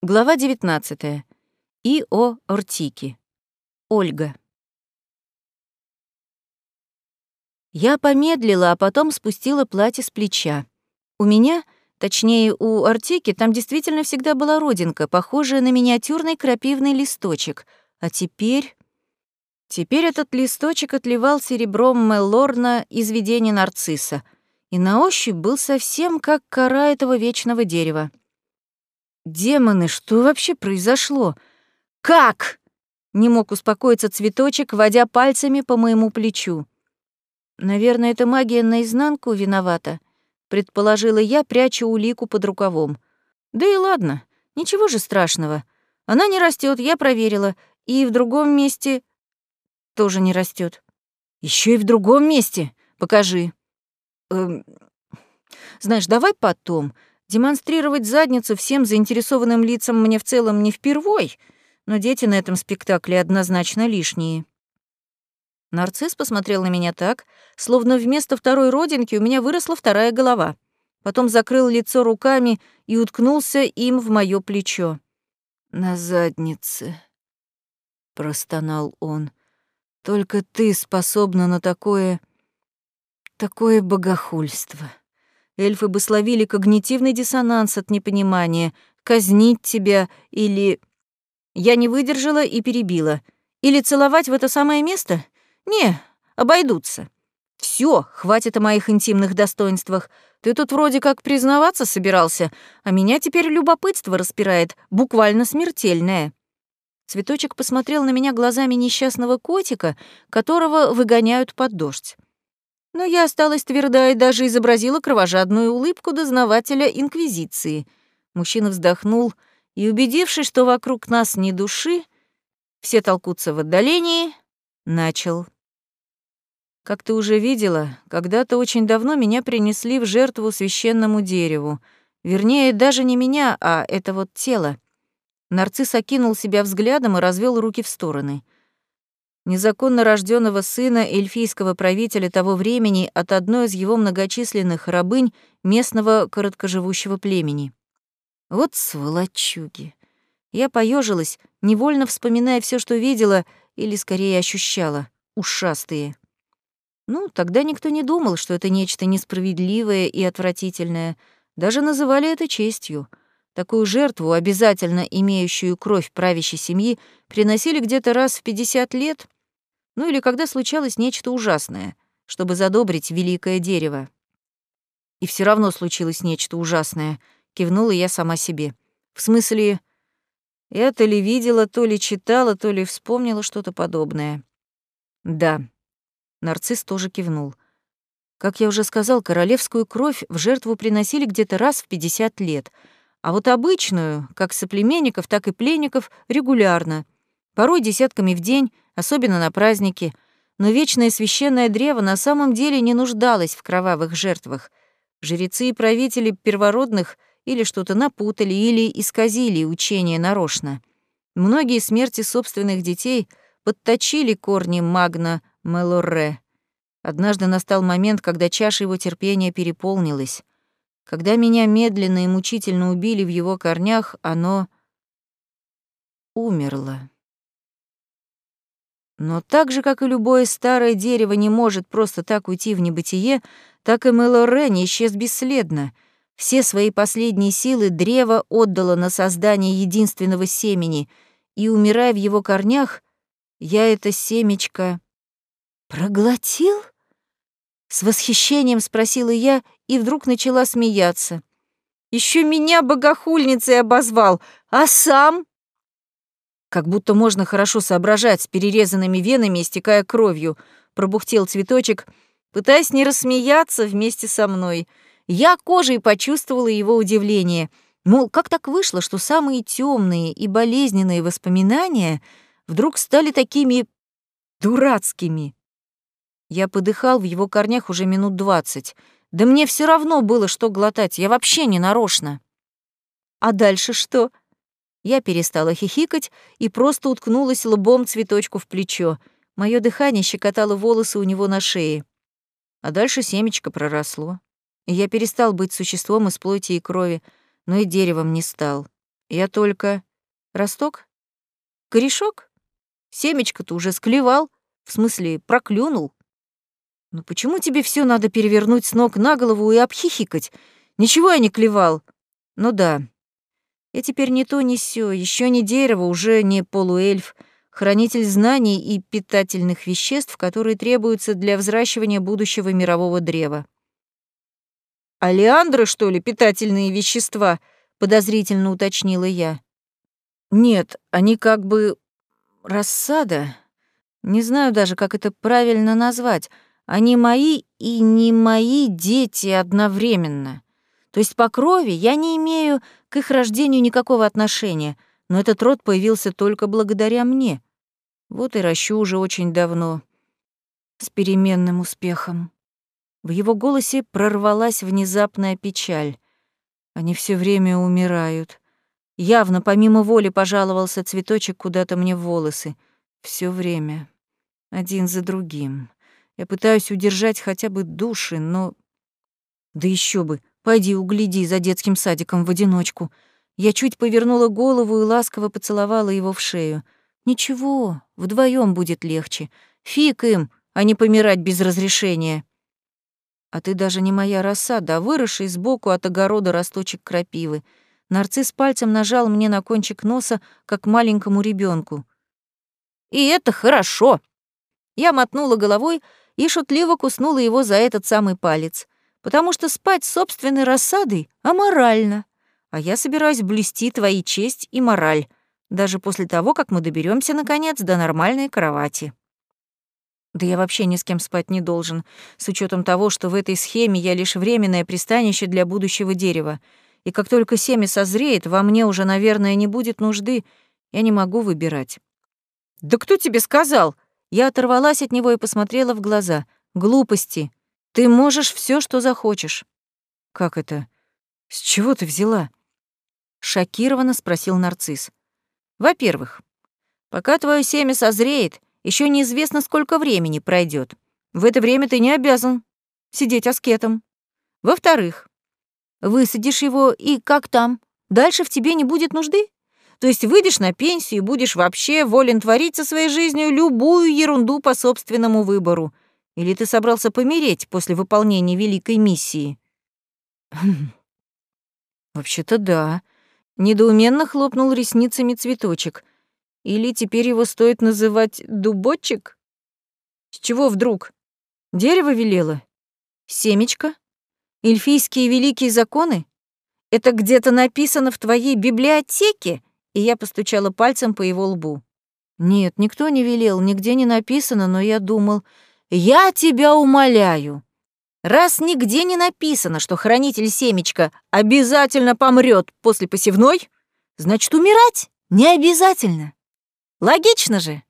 Глава 19. И о Ортике. Ольга. Я помедлила, а потом спустила платье с плеча. У меня, точнее, у Артики, там действительно всегда была родинка, похожая на миниатюрный крапивный листочек. А теперь... Теперь этот листочек отливал серебром Мелорна из видения нарцисса, и на ощупь был совсем как кора этого вечного дерева. Демоны, что вообще произошло? Как? Не мог успокоиться цветочек, водя пальцами по моему плечу. Наверное, это магия наизнанку виновата, предположила я, пряча улику под рукавом. Да и ладно, ничего же страшного. Она не растет, я проверила, и в другом месте тоже не растет. Еще и в другом месте. Покажи. Эм... Знаешь, давай потом. Демонстрировать задницу всем заинтересованным лицам мне в целом не впервой, но дети на этом спектакле однозначно лишние. Нарцисс посмотрел на меня так, словно вместо второй родинки у меня выросла вторая голова. Потом закрыл лицо руками и уткнулся им в моё плечо. «На заднице», — простонал он. «Только ты способна на такое... такое богохульство». Эльфы бы словили когнитивный диссонанс от непонимания, казнить тебя или... Я не выдержала и перебила. Или целовать в это самое место? Не, обойдутся. Все, хватит о моих интимных достоинствах. Ты тут вроде как признаваться собирался, а меня теперь любопытство распирает, буквально смертельное. Цветочек посмотрел на меня глазами несчастного котика, которого выгоняют под дождь. Но я осталась тверда и даже изобразила кровожадную улыбку дознавателя Инквизиции. Мужчина вздохнул и, убедившись, что вокруг нас ни души, все толкутся в отдалении, начал. Как ты уже видела, когда-то очень давно меня принесли в жертву священному дереву. Вернее, даже не меня, а это вот тело. Нарцисс окинул себя взглядом и развел руки в стороны — незаконно рожденного сына эльфийского правителя того времени от одной из его многочисленных рабынь местного короткоживущего племени. Вот сволочуги. Я поежилась, невольно вспоминая все, что видела или скорее ощущала. Ушастые. Ну, тогда никто не думал, что это нечто несправедливое и отвратительное. Даже называли это честью. Такую жертву, обязательно имеющую кровь правящей семьи, приносили где-то раз в 50 лет — ну или когда случалось нечто ужасное, чтобы задобрить великое дерево. И все равно случилось нечто ужасное, кивнула я сама себе. В смысле, я то ли видела, то ли читала, то ли вспомнила что-то подобное. Да, нарцисс тоже кивнул. Как я уже сказал, королевскую кровь в жертву приносили где-то раз в 50 лет, а вот обычную, как соплеменников, так и пленников, регулярно, порой десятками в день, особенно на праздники, но вечное священное древо на самом деле не нуждалось в кровавых жертвах. Жрецы и правители первородных или что-то напутали, или исказили учение нарочно. Многие смерти собственных детей подточили корни Магна Мелорре. Однажды настал момент, когда чаша его терпения переполнилась. Когда меня медленно и мучительно убили в его корнях, оно умерло. Но так же, как и любое старое дерево не может просто так уйти в небытие, так и Мелоре не исчез бесследно. Все свои последние силы древо отдало на создание единственного семени, и, умирая в его корнях, я это семечко проглотил? С восхищением спросила я и вдруг начала смеяться. Еще меня богохульницей обозвал, а сам как будто можно хорошо соображать с перерезанными венами, истекая кровью, пробухтел цветочек, пытаясь не рассмеяться вместе со мной. Я кожей почувствовала его удивление. Мол, как так вышло, что самые темные и болезненные воспоминания вдруг стали такими дурацкими? Я подыхал в его корнях уже минут двадцать. Да мне все равно было, что глотать, я вообще не нарочно. А дальше что? Я перестала хихикать и просто уткнулась лбом цветочку в плечо. Моё дыхание щекотало волосы у него на шее. А дальше семечко проросло. И я перестал быть существом из плоти и крови, но и деревом не стал. Я только... Росток? Корешок? Семечко-то уже склевал, в смысле, проклюнул. Но почему тебе все надо перевернуть с ног на голову и обхихикать? Ничего я не клевал. Ну да. Я теперь не то, не сё, еще не дерево, уже не полуэльф, хранитель знаний и питательных веществ, которые требуются для взращивания будущего мирового древа. «А лиандры, что ли, питательные вещества?» — подозрительно уточнила я. «Нет, они как бы... рассада. Не знаю даже, как это правильно назвать. Они мои и не мои дети одновременно. То есть по крови я не имею к их рождению никакого отношения, но этот род появился только благодаря мне. Вот и ращу уже очень давно. С переменным успехом. В его голосе прорвалась внезапная печаль. Они все время умирают. Явно помимо воли пожаловался цветочек куда-то мне в волосы. Все время. Один за другим. Я пытаюсь удержать хотя бы души, но... Да еще бы, пойди угляди за детским садиком в одиночку. Я чуть повернула голову и ласково поцеловала его в шею. Ничего, вдвоем будет легче. Фиг им, а не помирать без разрешения. А ты даже не моя рассада, а выросший сбоку от огорода росточек крапивы. Нарцисс пальцем нажал мне на кончик носа, как маленькому ребенку. «И это хорошо!» Я мотнула головой и шутливо куснула его за этот самый палец, потому что спать собственной рассадой аморально, а я собираюсь блюсти твои честь и мораль, даже после того, как мы доберемся наконец, до нормальной кровати. Да я вообще ни с кем спать не должен, с учетом того, что в этой схеме я лишь временное пристанище для будущего дерева. И как только семя созреет, во мне уже, наверное, не будет нужды, я не могу выбирать. «Да кто тебе сказал?» Я оторвалась от него и посмотрела в глаза. «Глупости. Ты можешь все, что захочешь». «Как это? С чего ты взяла?» Шокированно спросил нарцисс. «Во-первых, пока твое семя созреет, еще неизвестно, сколько времени пройдет. В это время ты не обязан сидеть аскетом. Во-вторых, высадишь его, и как там? Дальше в тебе не будет нужды? То есть выйдешь на пенсию и будешь вообще волен творить со своей жизнью любую ерунду по собственному выбору. Или ты собрался помереть после выполнения великой миссии? Вообще-то да. Недоуменно хлопнул ресницами цветочек. Или теперь его стоит называть дубочек? С чего вдруг? Дерево велело? Семечко? Эльфийские великие законы? Это где-то написано в твоей библиотеке? и я постучала пальцем по его лбу. Нет, никто не велел, нигде не написано, но я думал, я тебя умоляю. Раз нигде не написано, что хранитель семечка обязательно помрет после посевной, значит, умирать не обязательно. Логично же.